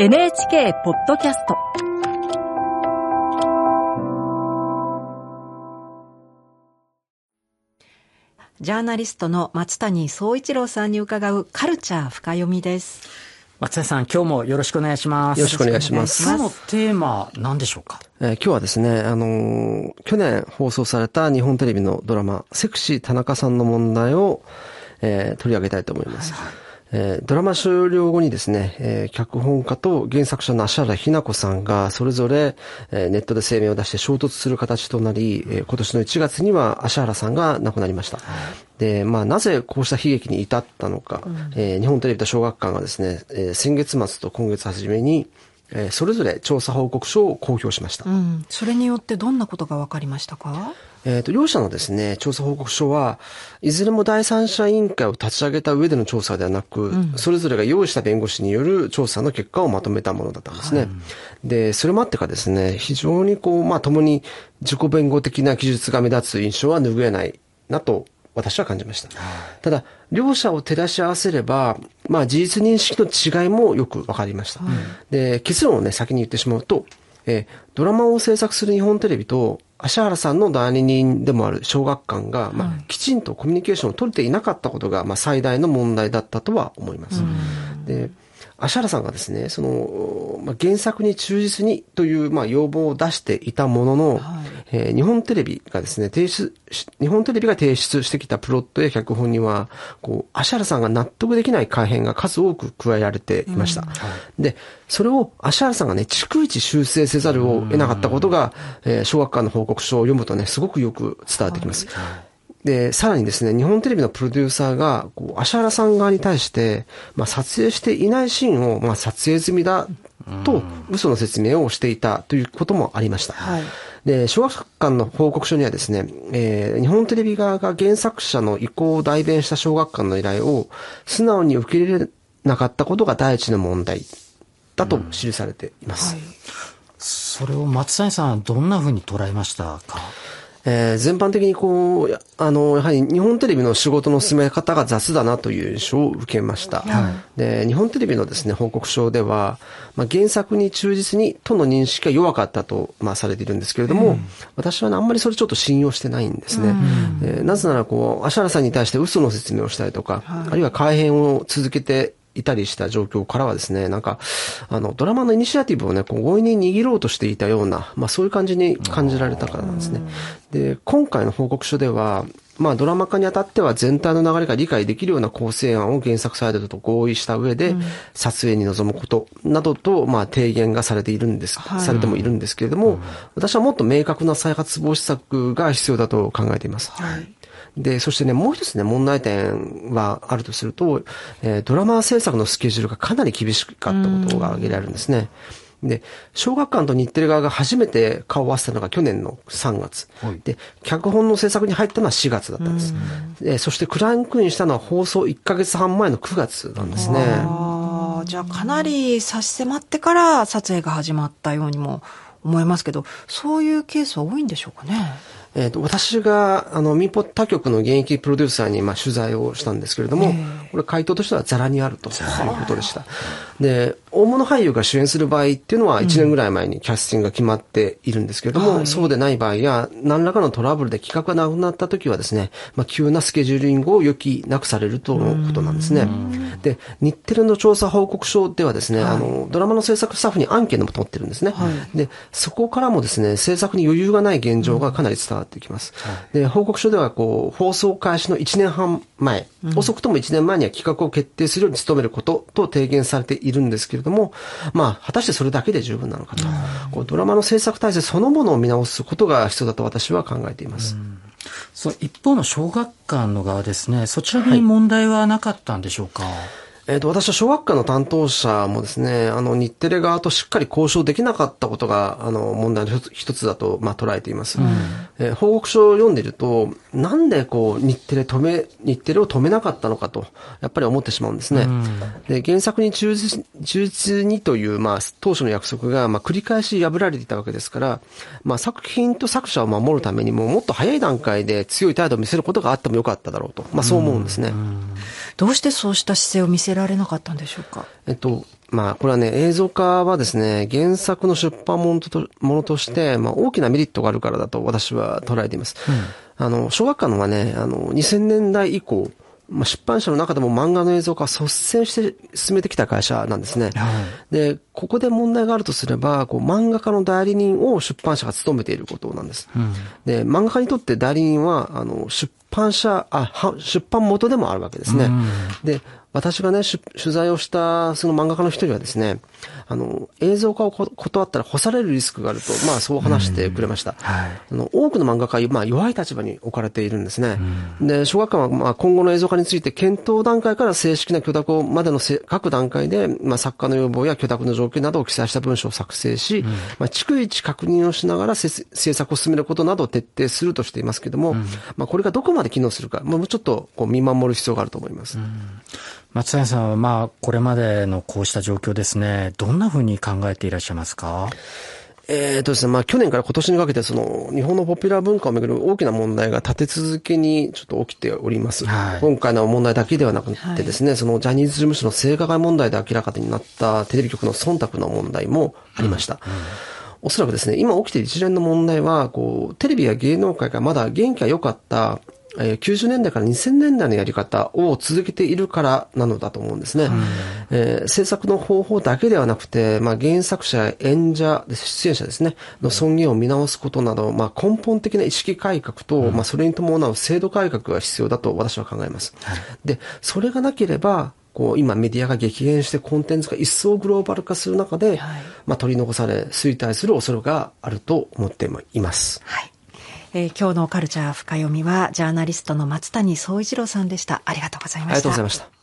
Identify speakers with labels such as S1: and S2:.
S1: NHK ポッドキャストジャーナリストの松谷総一郎さんに伺うカルチャー深読みです
S2: 松谷さん、今日もよろしくお願いします。
S3: よろしくお願いします。
S2: 今日のテーマ、何でしょうか？
S3: えー、今日はですね、あのー、去年放送された日本テレビのドラマ、セクシー田中さんの問題を、えー、取り上げたいと思います。はいえー、ドラマ終了後にですね、えー、脚本家と原作者の芦原ひな子さんがそれぞれ、えー、ネットで声明を出して衝突する形となり、えー、今年の1月には芦原さんが亡くなりました。で、まあ、なぜこうした悲劇に至ったのか、うん、えー、日本テレビと小学館がですね、えー、先月末と今月初めに、えー、それぞれ調査報告書を公表しました、う
S1: ん、それによってどんなことが分かりましたか？
S3: えっ、ー、と、両者のですね、調査報告書は、いずれも第三者委員会を立ち上げた上での調査ではなく、うん、それぞれが用意した弁護士による調査の結果をまとめたものだったんですね。はい、で、それもあってかですね、非常にこう、まあ、共に自己弁護的な記述が目立つ印象は拭えないなと私は感じました。ただ、両者を照らし合わせれば、まあ事実認識の違いもよくわかりました。で、結論をね、先に言ってしまうと、えー、ドラマを制作する日本テレビと、芦原さんの代理人でもある小学館が、まあ、きちんとコミュニケーションを取れていなかったことが、まあ、最大の問題だったとは思います。で、芦原さんがですね、その、まあ、原作に忠実にという、まあ、要望を出していたものの、はい、えー、日本テレビがですね、提出、日本テレビが提出してきたプロットや脚本には、こう、芦原さんが納得できない改変が数多く加えられていました。うん。はい、で、それを芦原さんがね、逐一修正せざるを得なかったことが、えー、小学館の報告書を読むとね、すごくよく伝わってきます。はいで、さらにですね、日本テレビのプロデューサーが、こう、芦原さん側に対して、まあ、撮影していないシーンを、まあ、撮影済みだと、嘘の説明をしていたということもありました。はい、で、小学館の報告書にはですね、えー、日本テレビ側が原作者の意向を代弁した小学館の依頼を素直に受け入れなかったことが第一の問題だと記されています。はい、
S2: それを松谷さんはどんなふうに捉えましたか？
S3: えー、全般的にこう、あの、やはり日本テレビの仕事の進め方が雑だなという印象を受けました。はい、で、日本テレビのですね、報告書では、まあ、原作に忠実にとの認識が弱かったと、まあ、されているんですけれども、うん、私は、ね、あんまりそれちょっと信用してないんですね。うん、えー、なぜなら、こう、芦原さんに対して嘘の説明をしたりとか、はい、あるいは改変を続けていたりした状況からはですね、なんか、あの、ドラマのイニシアティブをね、こう強引に握ろうとしていたような、まあそういう感じに感じられたからなんですね。で、今回の報告書では、まあドラマ化にあたっては全体の流れが理解できるような構成案を原作サイドと合意した上で、撮影に臨むことなどと、まあ提言がされているんです、はい、されてもいるんですけれども、私はもっと明確な再発防止策が必要だと考えています。はいで、そしてね、もう一つね、問題点はあるとすると、えー、ドラマ制作のスケジュールがかなり厳しかったことが挙げられるんですね。で、小学館と日テレ側が初めて顔を合わせたのが去年の3月。はい、で、脚本の制作に入ったのは4月だったんです。でそしてクランクインしたのは放送1ヶ月半前の9月なんですね。
S1: あじゃあかなり差し迫ってから撮影が始まったようにも思いますけど、そういうケースは多いんでしょうかね？
S3: えっ、ー、と、私が、あの、民放他局の現役プロデューサーに、まあ、取材をしたんですけれども、これ回答としてはザラにあるということでした。で、大物俳優が主演する場合っていうのは1年ぐらい前にキャスティングが決まっているんですけれども、うん、そうでない場合や、何らかのトラブルで企画がなくなった時はですね、まあ、急なスケジューリングを余儀なくされるとのことなんですね。で、日テレの調査報告書ではですね、はい、あの、ドラマの制作スタッフにアンケートも取ってるんですね。はい、で、そこからもですね、制作に余裕がない現状がかなり伝わってきます。で、報告書では、こう、放送開始の1年半前、うん、遅くとも1年前には企画を決定するように努めることと提言されているんですけれども、まあ、果たしてそれだけで十分なのかと。こうドラマの制作体制そのものを見直すことが必要だと私は考えています。
S2: そう一方の小学館の側ですね、そちらに問題はなかったんでしょうか、はい
S3: えっ、ー、と、私は小学館の担当者もですね、あの、日テレ側としっかり交渉できなかったことが、あの、問題の一つだと、まあ、捉えています。うん、えー、報告書を読んでいると、なんでこう、日テレ止め、日テレを止めなかったのかと、やっぱり思ってしまうんですね。うん、で、原作に忠実忠実にという、まあ、当初の約束が、まあ、繰り返し破られていたわけですから、まあ、作品と作者を守るためにも、もっと早い段階で強い態度を見せることがあってもよかっただろうと、まあ、そう思うんですね。うん
S1: どうしてそうした姿勢を見せられなかったんでしょうか？
S3: えっと、まあ、これはね、映像化はですね、原作の出版物とものとして、まあ、大きなメリットがあるからだと私は捉えています。うん、あの、小学館のはね、あの、2000年代以降、まあ、出版社の中でも漫画の映像化を率先して進めてきた会社なんですね。はい、で、ここで問題があるとすれば、こう漫画家の代理人を出版社が務めていることなんです。うん、で、漫画家にとって代理人は、あの、出版社、あ、出版元でもあるわけですね。うん、で、私がね、取材をしたその漫画家の一人はですね、あの、映像化を断ったら干されるリスクがあると、まあそう話してくれました。はい、あの多くの漫画家は、まあ弱い立場に置かれているんですね。で、小学館は、まあ今後の映像化について検討段階から正式な許諾をまでの各段階で、まあ作家の要望や許諾の条件などを記載した文章を作成し、まあ逐一確認をしながら制作を進めることなどを徹底するとしていますけれども、まあこれがどこまで機能するか、まあもうちょっとこう見守る必要があると思います。
S2: 松谷さんは、まあ、これまでのこうした状況ですね、どんなふうに考えていらっしゃいますか？
S3: えーとですね、まあ去年から今年にかけてその日本のポピュラー文化をめぐる大きな問題が立て続けにちょっと起きております。はい、今回の問題だけではなくてですね、はい、そのジャニーズ事務所の性加害問題で明らかになったテレビ局の忖度の問題もありました。うんうんおそらくですね、今起きている一連の問題は、こう、テレビや芸能界がまだ元気が良かったえー、90年代から2000年代のやり方を続けているからなのだと思うんですね。うん、えー、制作の方法だけではなくて、まあ、原作者や演者、出演者ですね、の尊厳を見直すことなど、まあ、根本的な意識改革と、うん、まあ、それに伴う制度改革が必要だと私は考えます。はい、で、それがなければ、こう、今メディアが激減してコンテンツが一層グローバル化する中で、はい、まあ、取り残され、衰退する恐れがあると思っています。
S1: はいえー、今日のカルチャー深読みはジャーナリストの松谷総一郎さんでした。ありがとうございました。あ
S3: りがとうございました。